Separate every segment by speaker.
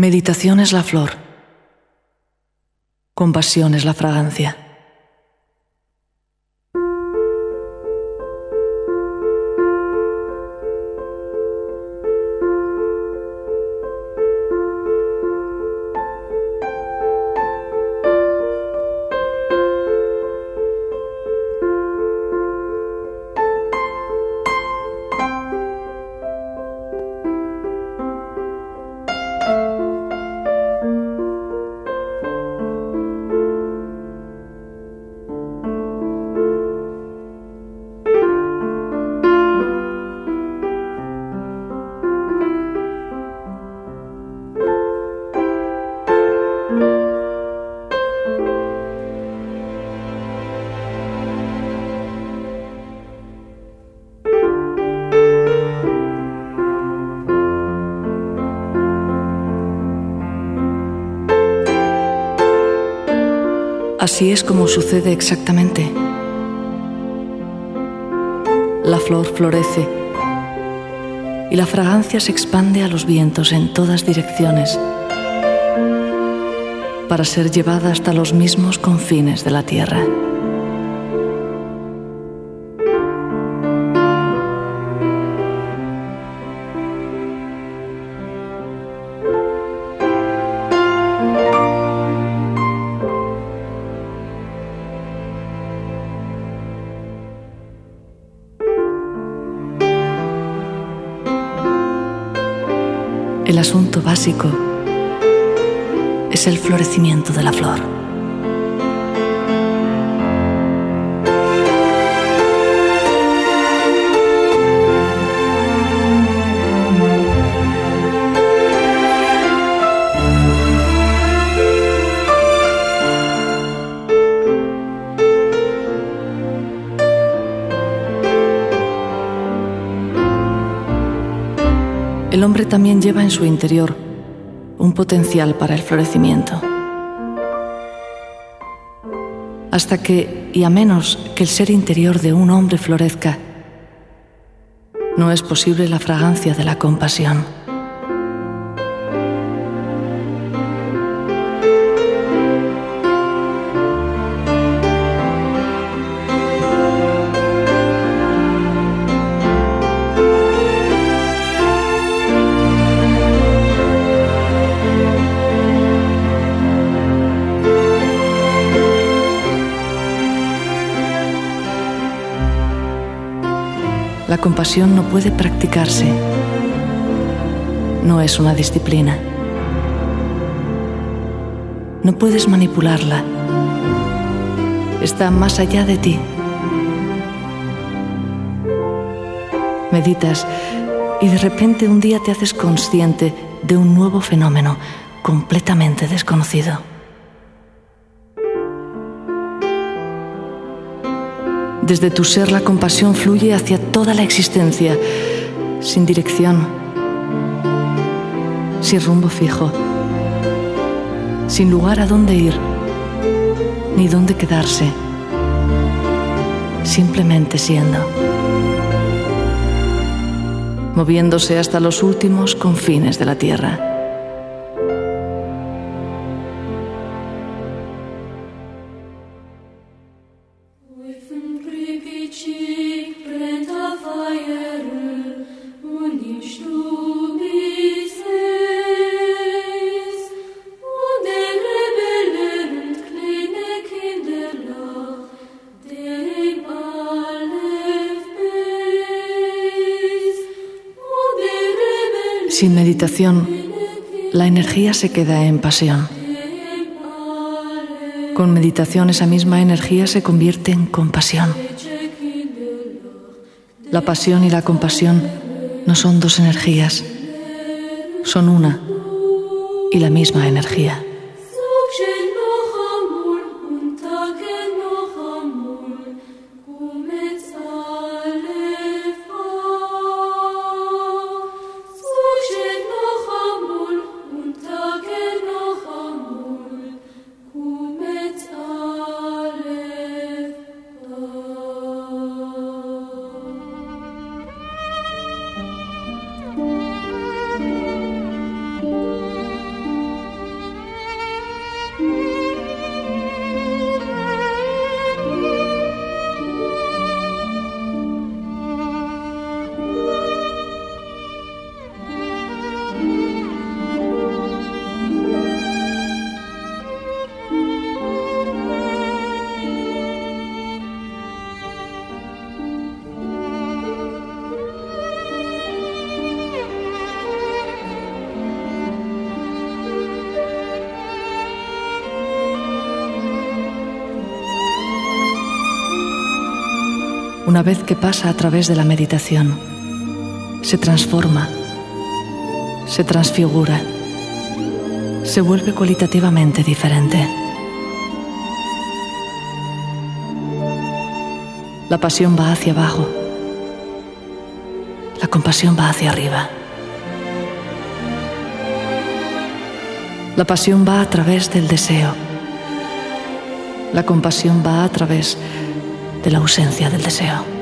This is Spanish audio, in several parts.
Speaker 1: Meditación es la flor. Compasión es la fragancia. Así es como sucede exactamente. La flor florece y la fragancia se expande a los vientos en todas direcciones para ser llevada hasta los mismos confines de la tierra. Asunto básico es el florecimiento de la flor. También lleva en su interior un potencial para el florecimiento. Hasta que, y a menos que el ser interior de un hombre florezca, no es posible la fragancia de la compasión. La compasión no puede practicarse. No es una disciplina. No puedes manipularla. Está más allá de ti. Meditas y de repente un día te haces consciente de un nuevo fenómeno completamente desconocido. Desde tu ser la compasión fluye hacia toda la existencia, sin dirección, sin rumbo fijo, sin lugar a dónde ir, ni dónde quedarse, simplemente siendo, moviéndose hasta los últimos confines de la tierra. Meditación, la energía se queda en pasión. Con meditación esa misma energía se convierte en compasión. La pasión y la compasión no son dos energías, son una y la misma energía. Una vez que pasa a través de la meditación, se transforma, se transfigura, se vuelve cualitativamente diferente. La pasión va hacia abajo, la compasión va hacia arriba. La pasión va a través del deseo. La compasión va a través de la ausencia del deseo.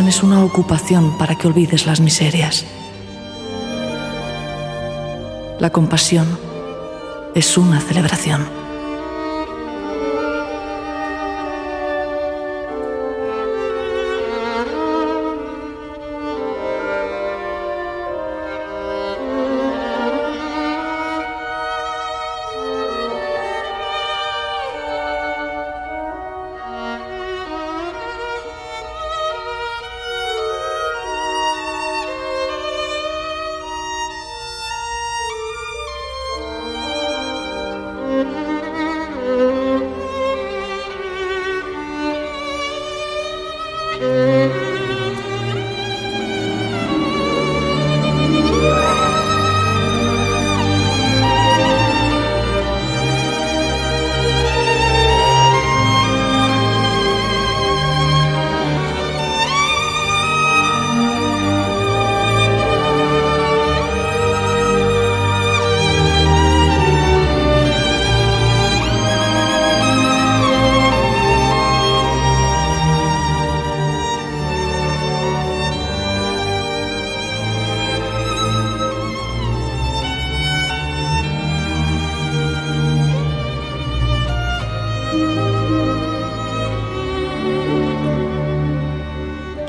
Speaker 1: Es una ocupación para que olvides las miserias. La compasión es una celebración.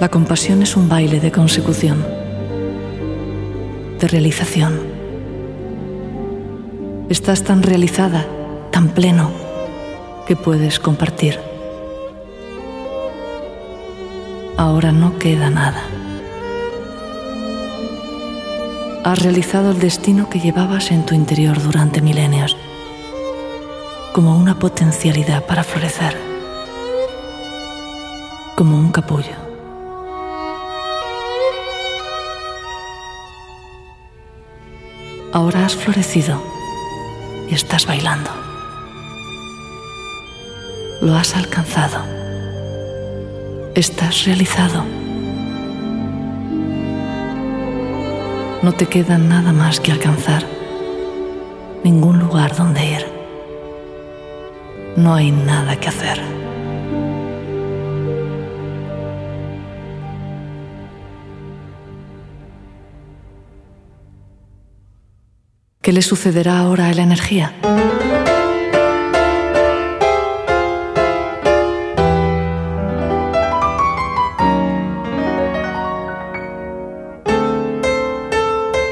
Speaker 1: La compasión es un baile de consecución, de realización. Estás tan realizada, tan pleno, que puedes compartir. Ahora no queda nada. Has realizado el destino que llevabas en tu interior durante milenios, como una potencialidad para florecer, como un capullo. Ahora has florecido y estás bailando. Lo has alcanzado. Estás realizado. No te queda nada más que alcanzar, ningún lugar donde ir. No hay nada que hacer. ¿Qué le sucederá ahora a la energía?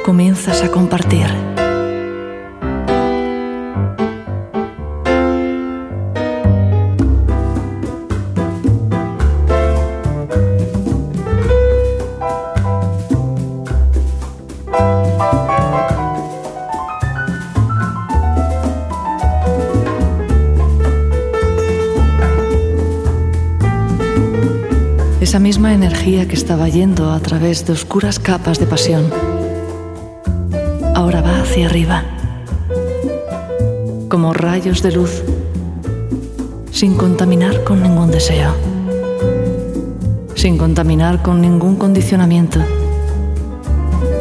Speaker 1: Comienzas a compartir. Esa misma energía que estaba yendo a través de oscuras capas de pasión, ahora va hacia arriba, como rayos de luz, sin contaminar con ningún deseo, sin contaminar con ningún condicionamiento,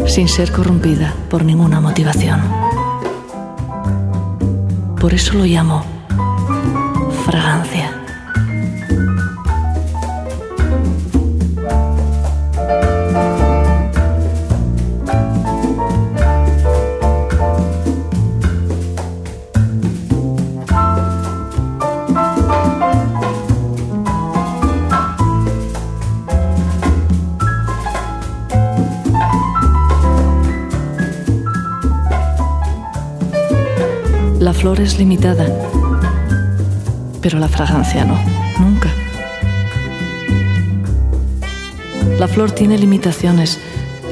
Speaker 1: sin ser corrompida por ninguna motivación. Por eso lo llamo fragancia. Flor es limitada, pero la fragancia no, nunca. La flor tiene limitaciones,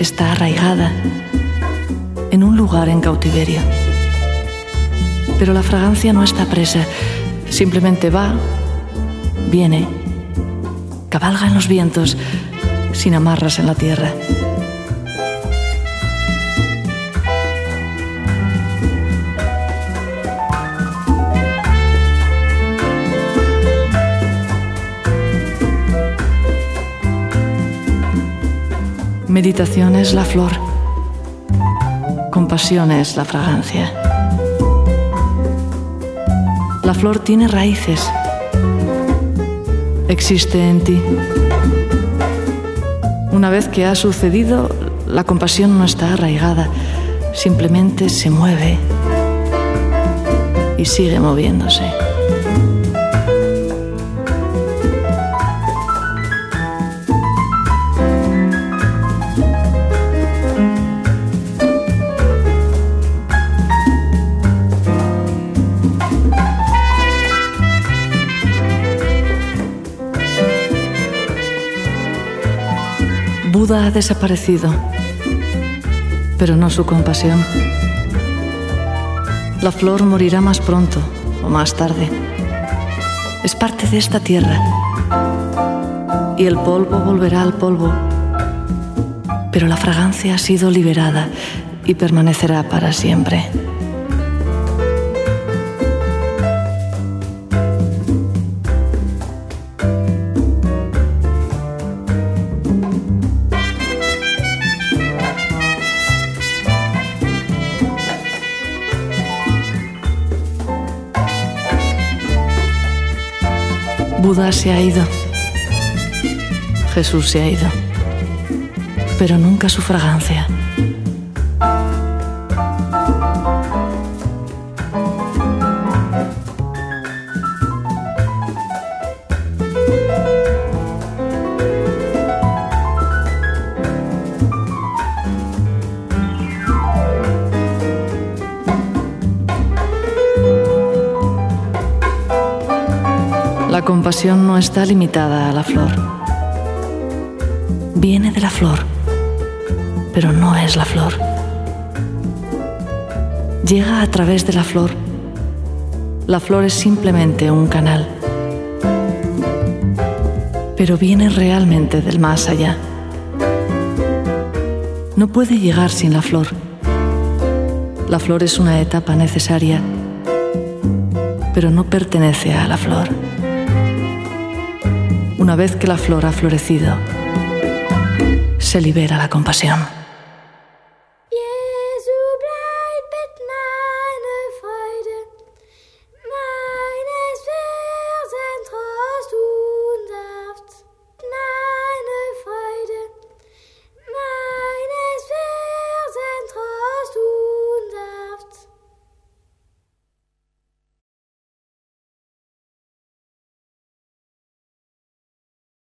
Speaker 1: está arraigada en un lugar en cautiverio. Pero la fragancia no está presa, simplemente va, viene, cabalga en los vientos, sin amarras en la tierra. Meditación es la flor, compasión es la fragancia. La flor tiene raíces, existe en ti. Una vez que ha sucedido, la compasión no está arraigada, simplemente se mueve y sigue moviéndose. Buda ha desaparecido, pero no su compasión. La flor morirá más pronto o más tarde. Es parte de esta tierra. Y el polvo volverá al polvo. Pero la fragancia ha sido liberada y permanecerá para siempre. Buda se ha ido, Jesús se ha ido, pero nunca su fragancia. Está limitada a la flor. Viene de la flor, pero no es la flor. Llega a través de la flor. La flor es simplemente un canal, pero viene realmente del más allá. No puede llegar sin la flor. La flor es una etapa necesaria, pero no pertenece a la flor una vez que la flor ha florecido, se libera la compasión.